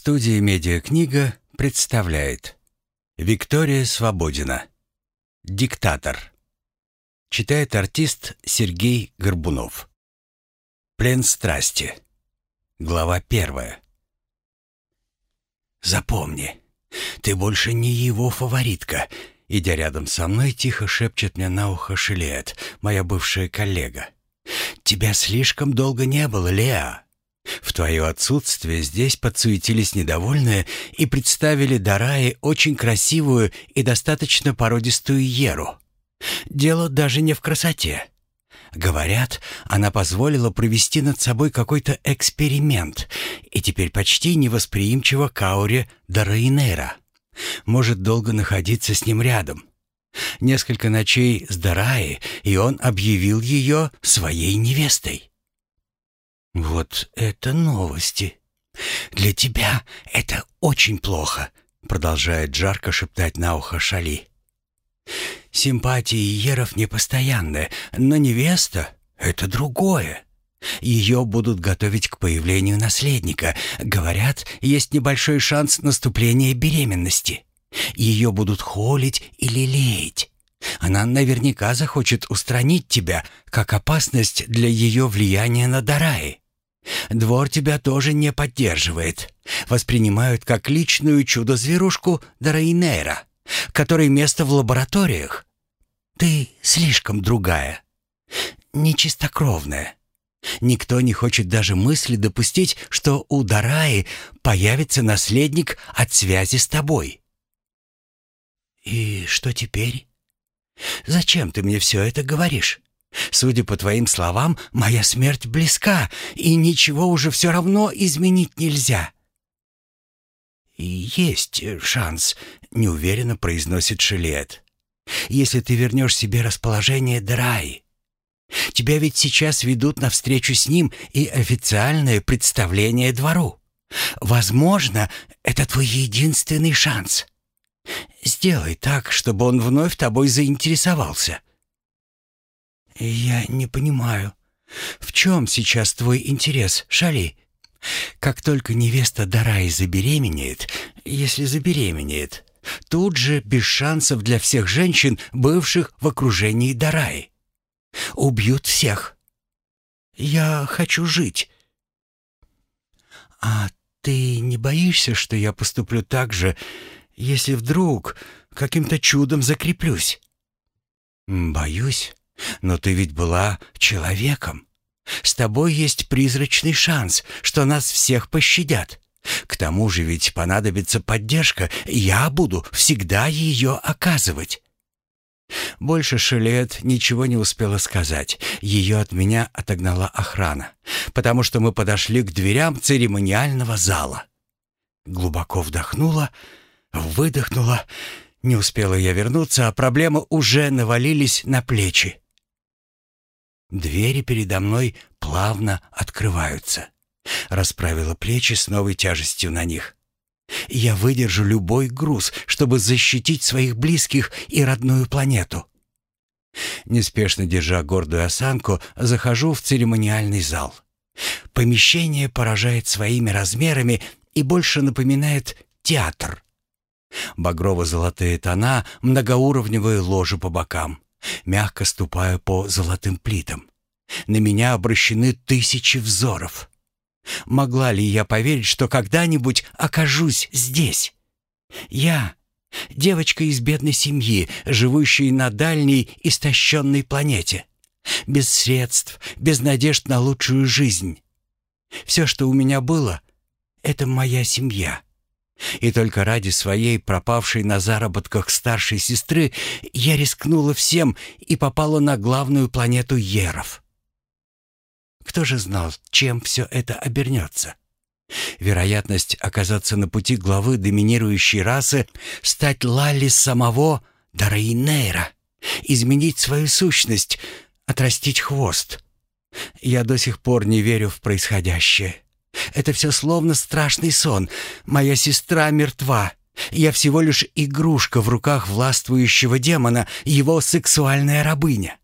Студия «Медиакнига» представляет. Виктория Свободина. Диктатор Читает артист Сергей Горбунов. Плен страсти Глава первая. «Запомни, ты больше не его фаворитка», Идя рядом со мной, тихо шепчет мне на ухо Шилет, моя бывшая коллега. «Тебя слишком долго не было, Леа. В твое отсутствие здесь подсуетились недовольные и представили Дарае очень красивую и достаточно породистую Еру. Дело даже не в красоте. Говорят, она позволила провести над собой какой-то эксперимент и теперь почти невосприимчива к ауре Дараинера. Может долго находиться с ним рядом. Несколько ночей с Дараи, и он объявил ее своей невестой. «Вот это новости! Для тебя это очень плохо!» Продолжает жарко шептать на ухо Шали. «Симпатии Еров непостоянны, но невеста — это другое. Ее будут готовить к появлению наследника. Говорят, есть небольшой шанс наступления беременности. Ее будут холить или лелеять. Она наверняка захочет устранить тебя, как опасность для ее влияния на Дараи. Двор тебя тоже не поддерживает. Воспринимают как личную чудо-зверушку Дараинера, которой место в лабораториях. Ты слишком другая, нечистокровная. Никто не хочет даже мысли допустить, что у Дараи появится наследник от связи с тобой. И что теперь? Зачем ты мне все это говоришь? Судя по твоим словам, моя смерть близка, и ничего уже все равно изменить нельзя. Есть шанс, неуверенно произносит Шилет. Если ты вернешь себе расположение Драи. Тебя ведь сейчас ведут на встречу с ним и официальное представление двору. Возможно, это твой единственный шанс. Сделай так, чтобы он вновь тобой заинтересовался. Я не понимаю, в чем сейчас твой интерес, Шали? Как только невеста Дарай забеременеет, если забеременеет, тут же без шансов для всех женщин, бывших в окружении Дарай. Убьют всех. Я хочу жить. А ты не боишься, что я поступлю так же, если вдруг каким-то чудом закреплюсь? Боюсь, но ты ведь была человеком. С тобой есть призрачный шанс, что нас всех пощадят. К тому же ведь понадобится поддержка, я буду всегда ее оказывать. Больше Шелет ничего не успела сказать. Ее от меня отогнала охрана, потому что мы подошли к дверям церемониального зала. Глубоко вдохнула, выдохнула. Не успела я вернуться, а проблемы уже навалились на плечи. Двери передо мной плавно открываются. Расправила плечи с новой тяжестью на них. Я выдержу любой груз, чтобы защитить своих близких и родную планету. Неспешно держа гордую осанку, захожу в церемониальный зал. Помещение поражает своими размерами и больше напоминает театр. Багрово-золотые тона, многоуровневые ложи по бокам. Мягко ступаю по золотым плитам. На меня обращены тысячи взоров. Могла ли я поверить, что когда-нибудь окажусь здесь? Я, девочка из бедной семьи, живущая на дальней истощенной планете. Без средств, без надежд на лучшую жизнь. Все, что у меня было, — это моя семья. И только ради своей пропавшей на заработках старшей сестры я рискнула всем и попала на главную планету Еров. Кто же знал, чем все это обернется? Вероятность оказаться на пути главы доминирующей расы, стать Лалли самого Дарейнейра, изменить свою сущность, отрастить хвост. Я до сих пор не верю в происходящее. Это все словно страшный сон. Моя сестра мертва. Я всего лишь игрушка в руках властвующего демона, его сексуальная рабыня.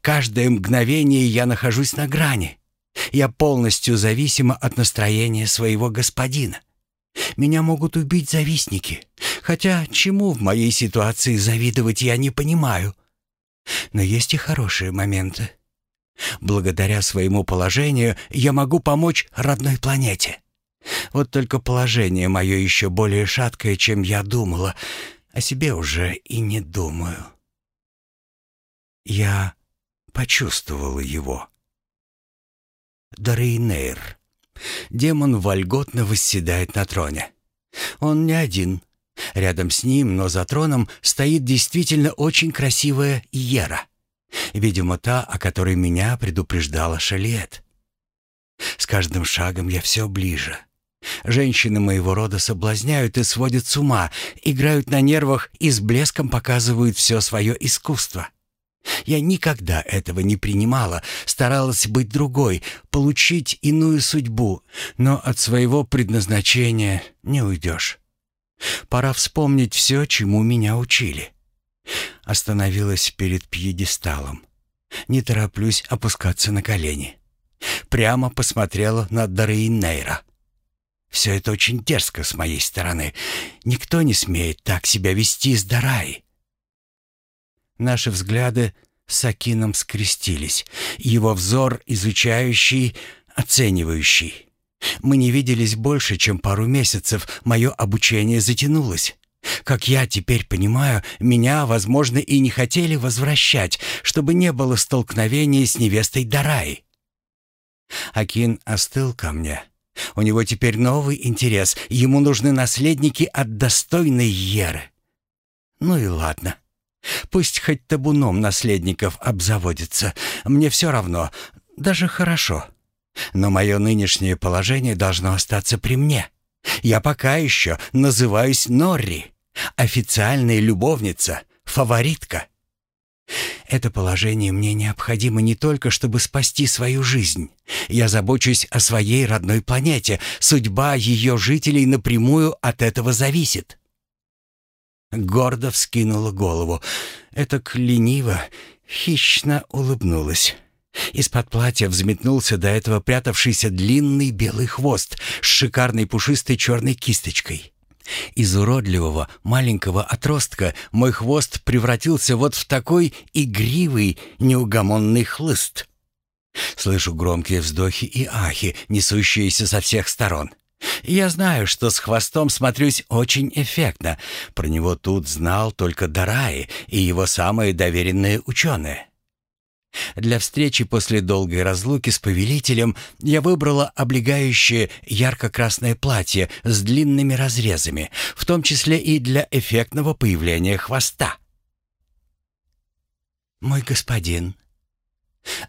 Каждое мгновение я нахожусь на грани. Я полностью зависима от настроения своего господина. Меня могут убить завистники. Хотя чему в моей ситуации завидовать я не понимаю. Но есть и хорошие моменты. Благодаря своему положению я могу помочь родной планете. Вот только положение мое еще более шаткое, чем я думала. О себе уже и не думаю. Я почувствовала его. Дарейнейр. Демон вольготно восседает на троне. Он не один. Рядом с ним, но за троном, стоит действительно очень красивая Иера. Видимо, та, о которой меня предупреждала Шалиет. С каждым шагом я все ближе. Женщины моего рода соблазняют и сводят с ума, играют на нервах и с блеском показывают все свое искусство. Я никогда этого не принимала, старалась быть другой, получить иную судьбу, но от своего предназначения не уйдешь. Пора вспомнить все, чему меня учили. Остановилась перед пьедесталом. Не тороплюсь опускаться на колени. Прямо посмотрела на Дарейнейра. Все это очень дерзко с моей стороны. Никто не смеет так себя вести с Дарай. Наши взгляды с Акином скрестились. Его взор изучающий, оценивающий. Мы не виделись больше, чем пару месяцев. Мое обучение затянулось. Как я теперь понимаю, меня, возможно, и не хотели возвращать, чтобы не было столкновения с невестой Дарай. Акин остыл ко мне. У него теперь новый интерес. Ему нужны наследники от достойной Еры. Ну и ладно. Пусть хоть табуном наследников обзаводится. Мне все равно. Даже хорошо. Но мое нынешнее положение должно остаться при мне. Я пока еще называюсь Норри. Официальная любовница, фаворитка. Это положение мне необходимо не только, чтобы спасти свою жизнь. Я забочусь о своей родной планете. Судьба ее жителей напрямую от этого зависит. Гордо вскинула голову. Это лениво, хищно улыбнулась. Из-под платья взметнулся до этого прятавшийся длинный белый хвост с шикарной пушистой черной кисточкой. Из уродливого маленького отростка мой хвост превратился вот в такой игривый, неугомонный хлыст. Слышу громкие вздохи и ахи, несущиеся со всех сторон. Я знаю, что с хвостом смотрюсь очень эффектно. Про него тут знал только Дараи и его самые доверенные ученые. Для встречи после долгой разлуки с повелителем я выбрала облегающее ярко-красное платье с длинными разрезами, в том числе и для эффектного появления хвоста. «Мой господин,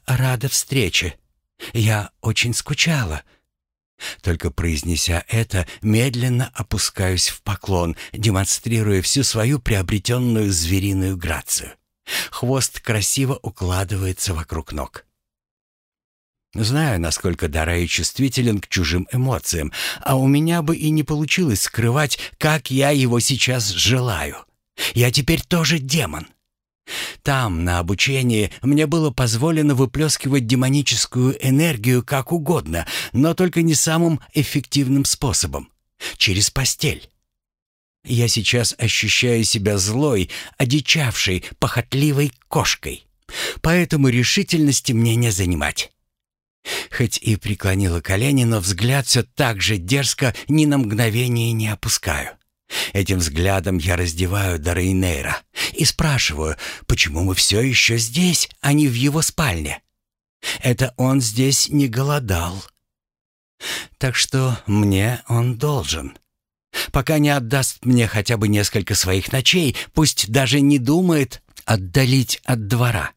рада встрече. Я очень скучала». Только произнеся это, медленно опускаюсь в поклон, демонстрируя всю свою приобретенную звериную грацию. Хвост красиво укладывается вокруг ног. Знаю, насколько Дарай чувствителен к чужим эмоциям, а у меня бы и не получилось скрывать, как я его сейчас желаю. Я теперь тоже демон. Там, на обучении, мне было позволено выплескивать демоническую энергию как угодно, но только не самым эффективным способом — через постель. Я сейчас ощущаю себя злой, одичавшей, похотливой кошкой. Поэтому решительности мне не занимать. Хоть и преклонила колени, но взгляд все так же дерзко ни на мгновение не опускаю. Этим взглядом я раздеваю Дарейнейра и спрашиваю, почему мы все еще здесь, а не в его спальне. Это он здесь не голодал. Так что мне он должен. Пока не отдаст мне хотя бы несколько своих ночей, пусть даже не думает отдалить от двора.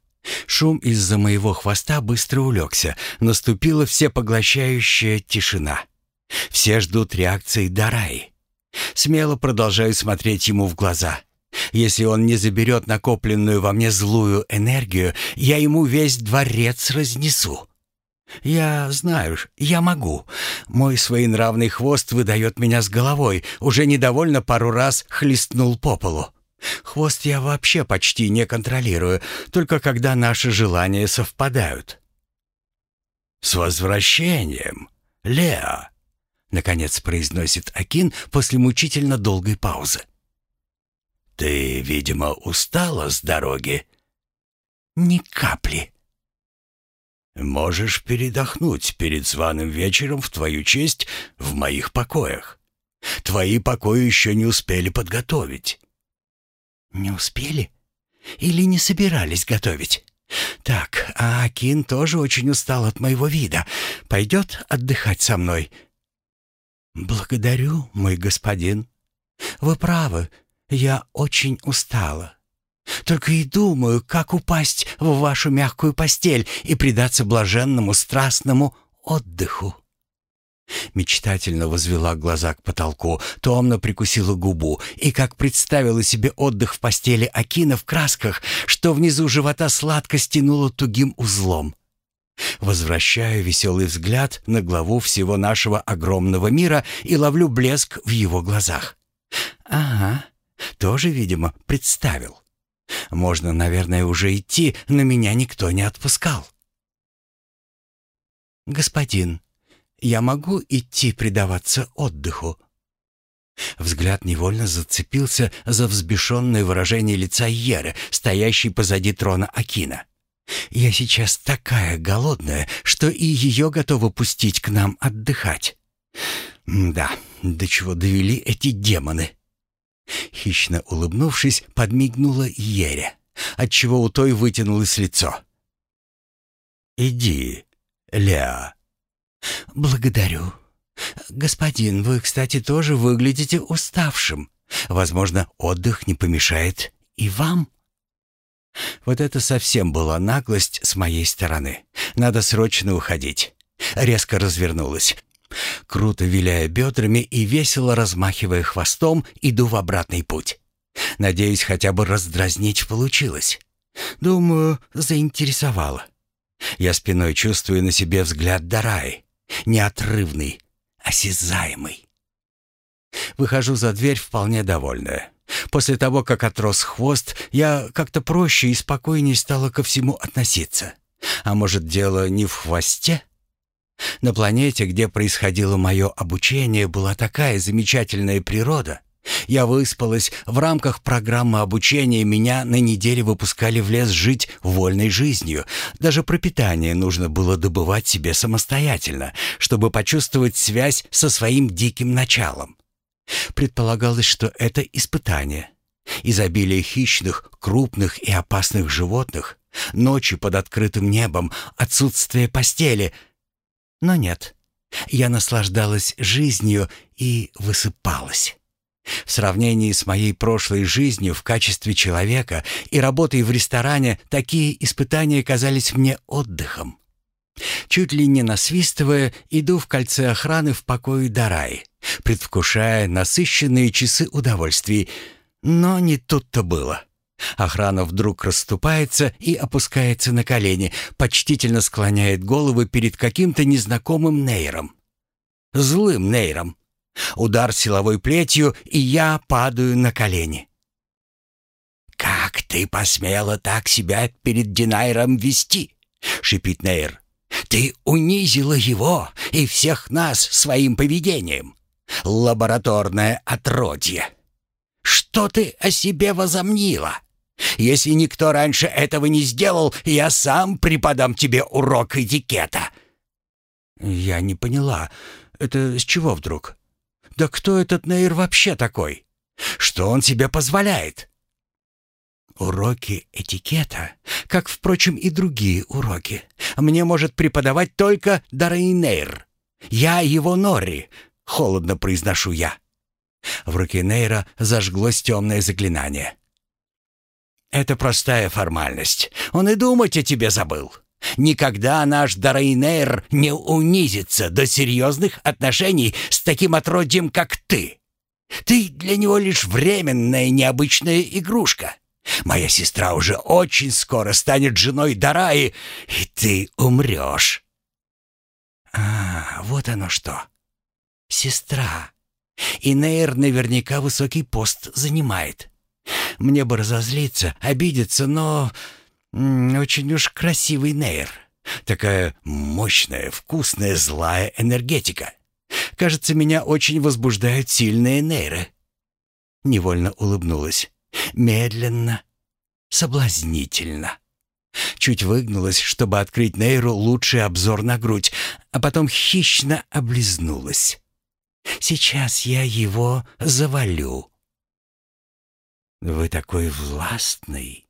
Шум из-за моего хвоста быстро улегся. Наступила всепоглощающая тишина. Все ждут реакции Дараи. Смело продолжаю смотреть ему в глаза. Если он не заберет накопленную во мне злую энергию, я ему весь дворец разнесу. «Я знаю, я могу. Мой своенравный хвост выдает меня с головой. Уже недовольно пару раз хлестнул по полу. Хвост я вообще почти не контролирую, только когда наши желания совпадают». «С возвращением, Леа!» наконец произносит Акин после мучительно долгой паузы. «Ты, видимо, устала с дороги?» «Ни капли». «Можешь передохнуть перед званым вечером в твою честь в моих покоях. Твои покои еще не успели подготовить». «Не успели? Или не собирались готовить?» «Так, а Акин тоже очень устал от моего вида. Пойдет отдыхать со мной?» «Благодарю, мой господин. Вы правы, я очень устала. Только и думаю, как упасть в вашу мягкую постель и предаться блаженному страстному отдыху». Мечтательно возвела глаза к потолку, томно прикусила губу и как представила себе отдых в постели Акина в красках, что внизу живота сладко стянуло тугим узлом. Возвращаю веселый взгляд на главу всего нашего огромного мира и ловлю блеск в его глазах. «Ага, тоже, видимо, представил. Можно, наверное, уже идти, но меня никто не отпускал. «Господин, я могу идти предаваться отдыху?» Взгляд невольно зацепился за взбешенное выражение лица Еры, стоящей позади трона Акина. «Я сейчас такая голодная, что и ее готова пустить к нам отдыхать». «Да, до чего довели эти демоны?» Хищно улыбнувшись, подмигнула Ере, отчего у той вытянулось лицо. «Иди, Леа». «Благодарю. Господин, вы, кстати, тоже выглядите уставшим. Возможно, отдых не помешает и вам?» Вот это совсем была наглость с моей стороны. Надо срочно уходить. Резко развернулась. Круто виляя бедрами и весело размахивая хвостом, иду в обратный путь. Надеюсь, хотя бы раздразнить получилось. Думаю, заинтересовало. Я спиной чувствую на себе взгляд Дараи. Неотрывный, осязаемый. Выхожу за дверь вполне довольная. После того, как отрос хвост, я как-то проще и спокойнее стала ко всему относиться. А может, дело не в хвосте? На планете, где происходило мое обучение, была такая замечательная природа. Я выспалась, в рамках программы обучения меня на неделю выпускали в лес жить вольной жизнью. Даже пропитание нужно было добывать себе самостоятельно, чтобы почувствовать связь со своим диким началом. Предполагалось, что это испытание. Изобилие хищных, крупных и опасных животных, ночи под открытым небом, отсутствие постели — но нет, я наслаждалась жизнью и высыпалась. В сравнении с моей прошлой жизнью в качестве человека и работой в ресторане такие испытания казались мне отдыхом. Чуть ли не насвистывая, иду в кольце охраны в покое Дарай, предвкушая насыщенные часы удовольствий. Но не тут-то было. Охрана вдруг расступается и опускается на колени, почтительно склоняет головы перед каким-то незнакомым нейром. Злым нейром. Удар силовой плетью, и я падаю на колени. «Как ты посмела так себя перед Динайром вести?» — шипит Нейр. «Ты унизила его и всех нас своим поведением. Лабораторное отродье. Что ты о себе возомнила?» Если никто раньше этого не сделал, я сам преподам тебе урок этикета». «Я не поняла. Это с чего вдруг? Да кто этот Нейр вообще такой? Что он себе позволяет?» «Уроки этикета, как, впрочем, и другие уроки, мне может преподавать только Дарейнейр. Я его Нори», — холодно произношу я. В руке Нейра зажглось темное заклинание. Это простая формальность. Он и думать о тебе забыл. Никогда наш Дарайнейр не унизится до серьезных отношений с таким отродьем, как ты. Ты для него лишь временная необычная игрушка. Моя сестра уже очень скоро станет женой Дараи, и ты умрешь. А, вот оно что. Сестра. И Нейр наверняка высокий пост занимает. Мне бы разозлиться, обидеться, но... Очень уж красивый нейр. Такая мощная, вкусная, злая энергетика. Кажется, меня очень возбуждают сильные нейры». Невольно улыбнулась. Медленно, соблазнительно. Чуть выгнулась, чтобы открыть Нейру лучший обзор на грудь, а потом хищно облизнулась. «Сейчас я его завалю». «Вы такой властный,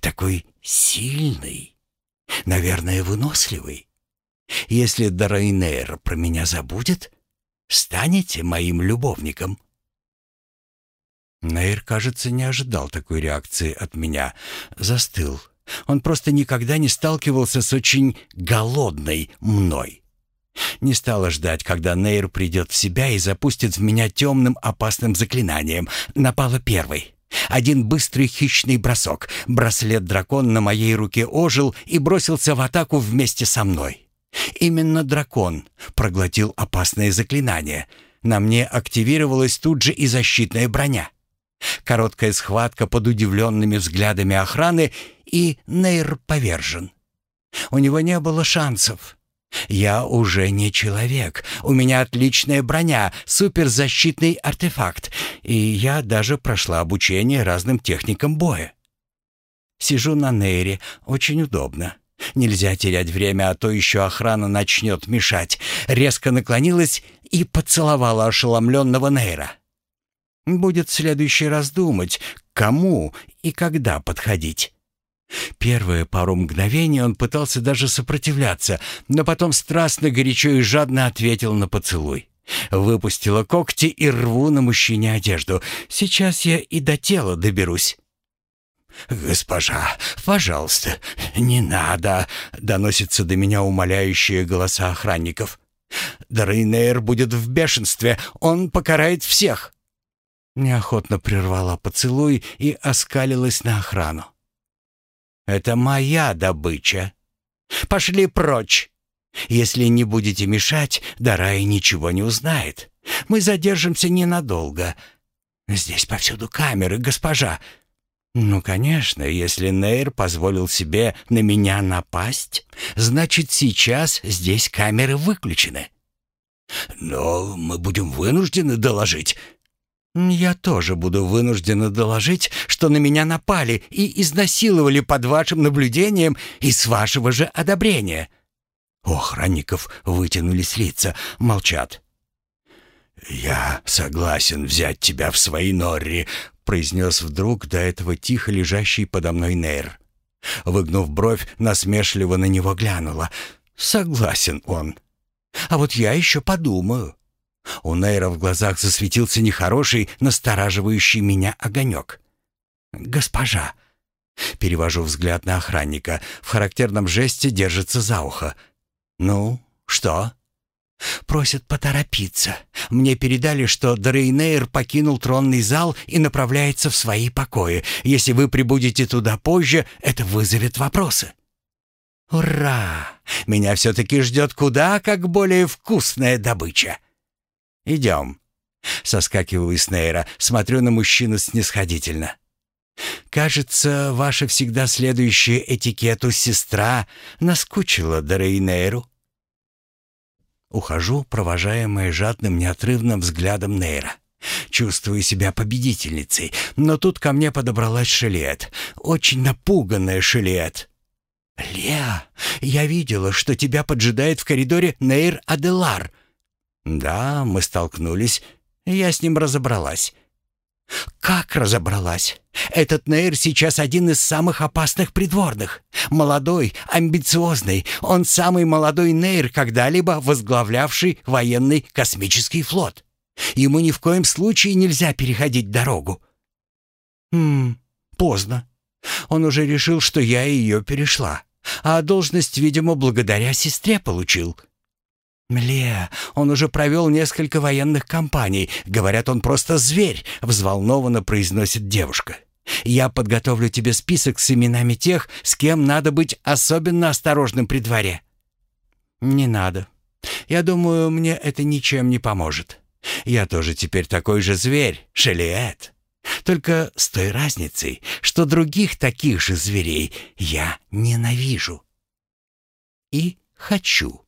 такой сильный, наверное, выносливый. Если Дарайнейр про меня забудет, станете моим любовником». Нейр, кажется, не ожидал такой реакции от меня. Застыл. Он просто никогда не сталкивался с очень голодной мной. Не стала ждать, когда Нейр придет в себя и запустит в меня темным опасным заклинанием. Напала первой. Один быстрый хищный бросок. Браслет-дракон на моей руке ожил и бросился в атаку вместе со мной. Именно дракон проглотил опасное заклинание. На мне активировалась тут же и защитная броня. Короткая схватка под удивленными взглядами охраны, и Нейр повержен. У него не было шансов. Я уже не человек. У меня отличная броня, суперзащитный артефакт, и я даже прошла обучение разным техникам боя. Сижу на Нейре, очень удобно. Нельзя терять время, а то еще охрана начнет мешать. Резко наклонилась и поцеловала ошеломленного Нейра. Будет в следующий раз думать, кому и когда подходить. Первые пару мгновений он пытался даже сопротивляться, но потом страстно, горячо и жадно ответил на поцелуй. Выпустила когти и рву на мужчине одежду. Сейчас я и до тела доберусь. «Госпожа, пожалуйста, не надо!» — доносятся до меня умоляющие голоса охранников. «Дрейнейр будет в бешенстве, он покарает всех!» Неохотно прервала поцелуй и оскалилась на охрану. «Это моя добыча. Пошли прочь. Если не будете мешать, Дарай ничего не узнает. Мы задержимся ненадолго. Здесь повсюду камеры, госпожа». «Ну, конечно, если Нейр позволил себе на меня напасть, значит, сейчас здесь камеры выключены». «Но мы будем вынуждены доложить», «Я тоже буду вынуждена доложить, что на меня напали и изнасиловали под вашим наблюдением и с вашего же одобрения». У охранников вытянулись лица, молчат. «Я согласен взять тебя в свои норри», — произнес вдруг до этого тихо лежащий подо мной Нейр. Выгнув бровь, насмешливо на него глянула. «Согласен он. А вот я еще подумаю». У Нейра в глазах засветился нехороший, настораживающий меня огонек. «Госпожа!» Перевожу взгляд на охранника. В характерном жесте держится за ухо. «Ну, что?» «Просят поторопиться. Мне передали, что Дрейнейр покинул тронный зал и направляется в свои покои. Если вы прибудете туда позже, это вызовет вопросы». «Ура! Меня все-таки ждет куда как более вкусная добыча!» «Идем». Соскакиваю с Нейра, смотрю на мужчину снисходительно. «Кажется, ваша всегда следующая этикету сестра наскучила Дорейнейру». Ухожу, провожаемая жадным неотрывным взглядом Нейра. Чувствую себя победительницей, но тут ко мне подобралась Шелет, очень напуганная Шелет. «Леа, я видела, что тебя поджидает в коридоре Нейр Аделар», «Да, мы столкнулись. Я с ним разобралась». «Как разобралась? Этот Нейр сейчас один из самых опасных придворных. Молодой, амбициозный. Он самый молодой Нейр, когда-либо возглавлявший военный космический флот. Ему ни в коем случае нельзя переходить дорогу». «Хм, поздно. Он уже решил, что я ее перешла. А должность, видимо, благодаря сестре получил». «Мле, он уже провел несколько военных кампаний. Говорят, он просто зверь», — взволнованно произносит девушка. «Я подготовлю тебе список с именами тех, с кем надо быть особенно осторожным при дворе». «Не надо. Я думаю, мне это ничем не поможет. Я тоже теперь такой же зверь, Шелиэт. Только с той разницей, что других таких же зверей я ненавижу. И хочу».